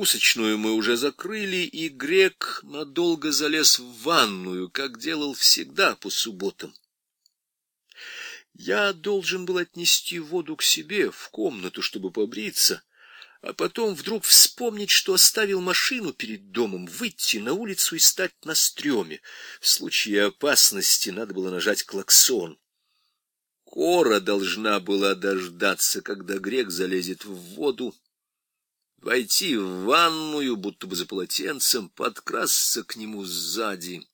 Закусочную мы уже закрыли, и грек надолго залез в ванную, как делал всегда по субботам. Я должен был отнести воду к себе в комнату, чтобы побриться, а потом вдруг вспомнить, что оставил машину перед домом, выйти на улицу и стать на стреме. В случае опасности надо было нажать клаксон. Кора должна была дождаться, когда грек залезет в воду, войти в ванную, будто бы за полотенцем, подкрасться к нему сзади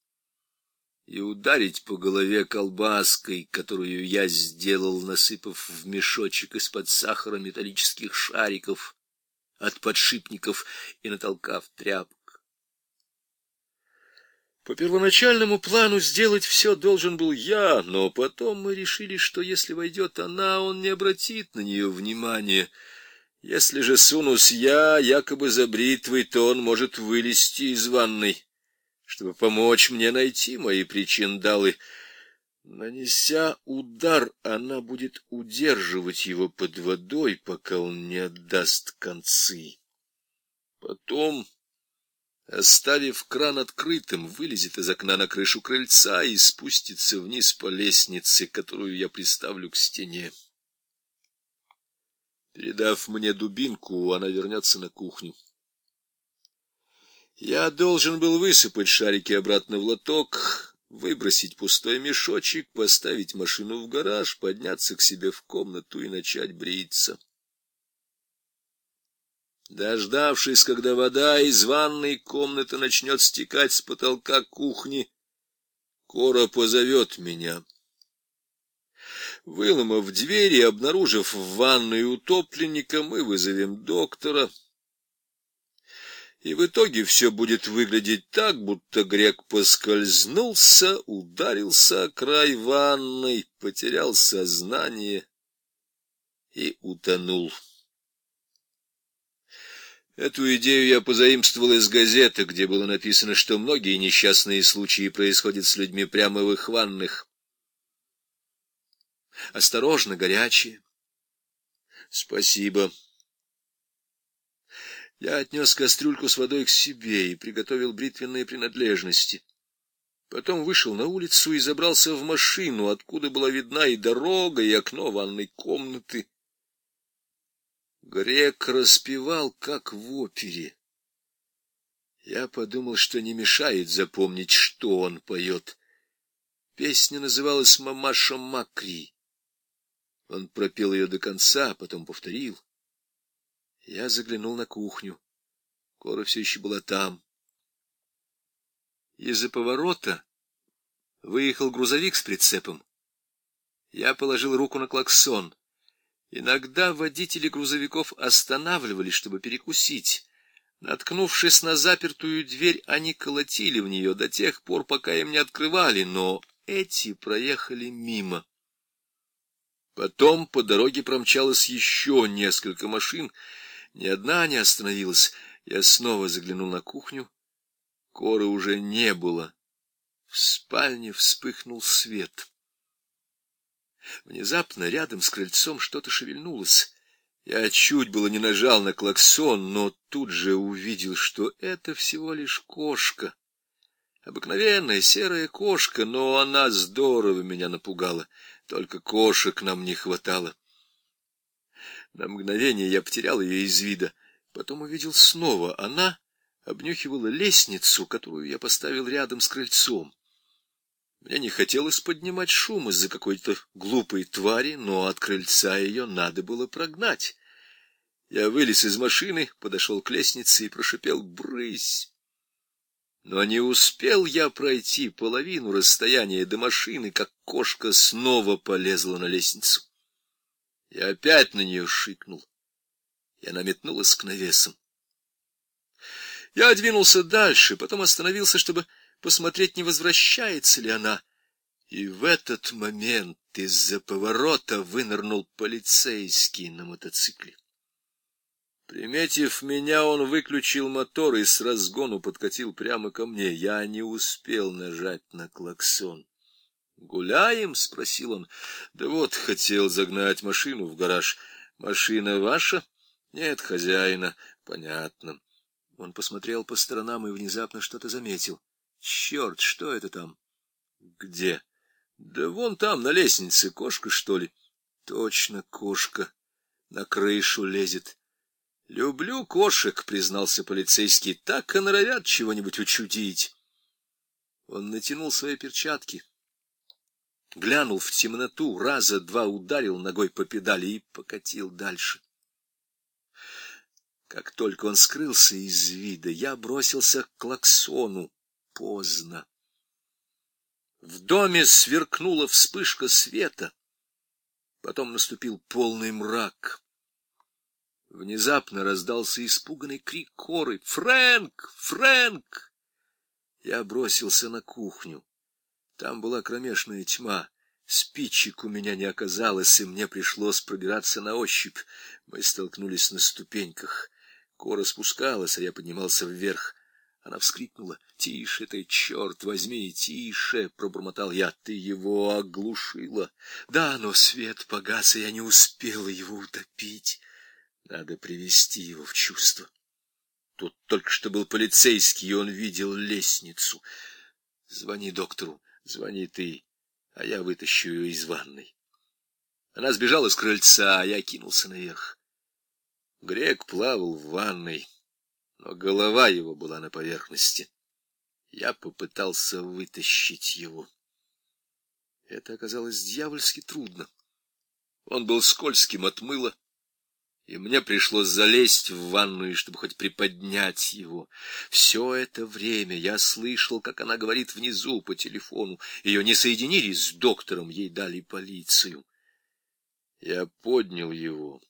и ударить по голове колбаской, которую я сделал, насыпав в мешочек из-под сахара металлических шариков от подшипников и натолкав тряпок. По первоначальному плану сделать все должен был я, но потом мы решили, что если войдет она, он не обратит на нее внимания. Если же сунусь я, якобы за бритвой, то он может вылезти из ванной чтобы помочь мне найти мои причиндалы. Нанеся удар, она будет удерживать его под водой, пока он не отдаст концы. Потом, оставив кран открытым, вылезет из окна на крышу крыльца и спустится вниз по лестнице, которую я приставлю к стене. Передав мне дубинку, она вернется на кухню. Я должен был высыпать шарики обратно в лоток, выбросить пустой мешочек, поставить машину в гараж, подняться к себе в комнату и начать бриться. Дождавшись, когда вода из ванной комнаты начнет стекать с потолка кухни, Кора позовет меня. Выломав дверь и обнаружив в ванной утопленника, мы вызовем доктора — и в итоге все будет выглядеть так, будто грек поскользнулся, ударился о край ванной, потерял сознание и утонул. Эту идею я позаимствовал из газеты, где было написано, что многие несчастные случаи происходят с людьми прямо в их ванных. Осторожно, горячие. Спасибо. Я отнес кастрюльку с водой к себе и приготовил бритвенные принадлежности. Потом вышел на улицу и забрался в машину, откуда была видна и дорога, и окно ванной комнаты. Грек распевал, как в опере. Я подумал, что не мешает запомнить, что он поет. Песня называлась «Мамаша Макри». Он пропел ее до конца, потом повторил. Я заглянул на кухню. Кора все еще была там. Из-за поворота выехал грузовик с прицепом. Я положил руку на клаксон. Иногда водители грузовиков останавливались, чтобы перекусить. Наткнувшись на запертую дверь, они колотили в нее до тех пор, пока им не открывали, но эти проехали мимо. Потом по дороге промчалось еще несколько машин, ни одна не остановилась. Я снова заглянул на кухню. Коры уже не было. В спальне вспыхнул свет. Внезапно рядом с крыльцом что-то шевельнулось. Я чуть было не нажал на клаксон, но тут же увидел, что это всего лишь кошка. Обыкновенная серая кошка, но она здорово меня напугала. Только кошек нам не хватало. На мгновение я потерял ее из вида, потом увидел снова. Она обнюхивала лестницу, которую я поставил рядом с крыльцом. Мне не хотелось поднимать шум из-за какой-то глупой твари, но от крыльца ее надо было прогнать. Я вылез из машины, подошел к лестнице и прошипел «Брысь!». Но не успел я пройти половину расстояния до машины, как кошка снова полезла на лестницу. Я опять на нее шикнул, и она метнулась к навесам. Я двинулся дальше, потом остановился, чтобы посмотреть, не возвращается ли она. И в этот момент из-за поворота вынырнул полицейский на мотоцикле. Приметив меня, он выключил мотор и с разгону подкатил прямо ко мне. Я не успел нажать на клаксон. «Гуляем?» — спросил он. «Да вот, хотел загнать машину в гараж. Машина ваша?» «Нет, хозяина». «Понятно». Он посмотрел по сторонам и внезапно что-то заметил. Черт, что это там? Где? Да вон там, на лестнице, кошка, что ли? Точно кошка. На крышу лезет. Люблю кошек, признался полицейский, так и норовят чего-нибудь учудить. Он натянул свои перчатки, глянул в темноту, раза два ударил ногой по педали и покатил дальше. Как только он скрылся из вида, я бросился к клаксону. Поздно. В доме сверкнула вспышка света. Потом наступил полный мрак. Внезапно раздался испуганный крик Коры. «Фрэнк! Фрэнк!» Я бросился на кухню. Там была кромешная тьма. Спичек у меня не оказалось, и мне пришлось пробираться на ощупь. Мы столкнулись на ступеньках. Кора спускалась, а я поднимался вверх. Она вскрикнула. — Тише ты, черт возьми, тише! — пробормотал я. — Ты его оглушила. — Да, но свет погас, и я не успела его утопить. Надо привести его в чувство. Тут только что был полицейский, и он видел лестницу. Звони доктору, звони ты, а я вытащу ее из ванной. Она сбежала с крыльца, а я кинулся наверх. Грек плавал в ванной но голова его была на поверхности. Я попытался вытащить его. Это оказалось дьявольски трудно. Он был скользким от мыла, и мне пришлось залезть в ванную, чтобы хоть приподнять его. Все это время я слышал, как она говорит внизу по телефону. Ее не соединили с доктором, ей дали полицию. Я поднял его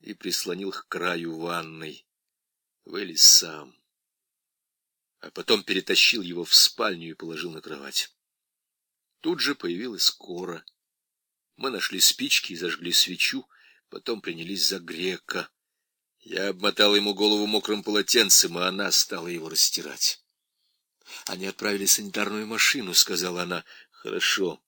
и прислонил к краю ванной вылез сам, а потом перетащил его в спальню и положил на кровать. Тут же появилась Кора. Мы нашли спички и зажгли свечу, потом принялись за грека. Я обмотал ему голову мокрым полотенцем, а она стала его растирать. Они отправили санитарную машину, — сказала она. — Хорошо.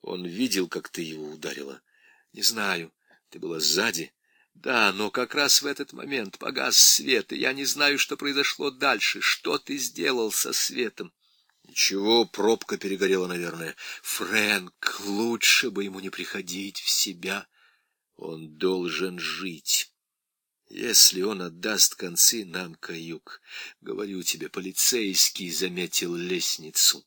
Он видел, как ты его ударила. — Не знаю. Ты была сзади. Да, но как раз в этот момент погас свет, и я не знаю, что произошло дальше. Что ты сделал со светом? Ничего, пробка перегорела, наверное. Фрэнк, лучше бы ему не приходить в себя. Он должен жить. Если он отдаст концы, нам каюк. Говорю тебе, полицейский заметил лестницу.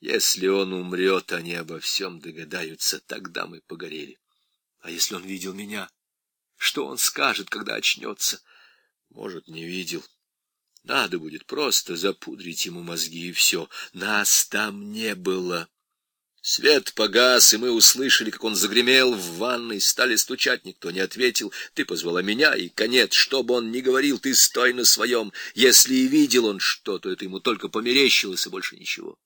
Если он умрет, они обо всем догадаются, тогда мы погорели. А если он видел меня? Что он скажет, когда очнется? Может, не видел. Надо будет просто запудрить ему мозги, и все. Нас там не было. Свет погас, и мы услышали, как он загремел в ванной, стали стучать, никто не ответил. Ты позвала меня, и конец, что бы он ни говорил, ты стой на своем. Если и видел он что-то, это ему только померещилось, и больше ничего.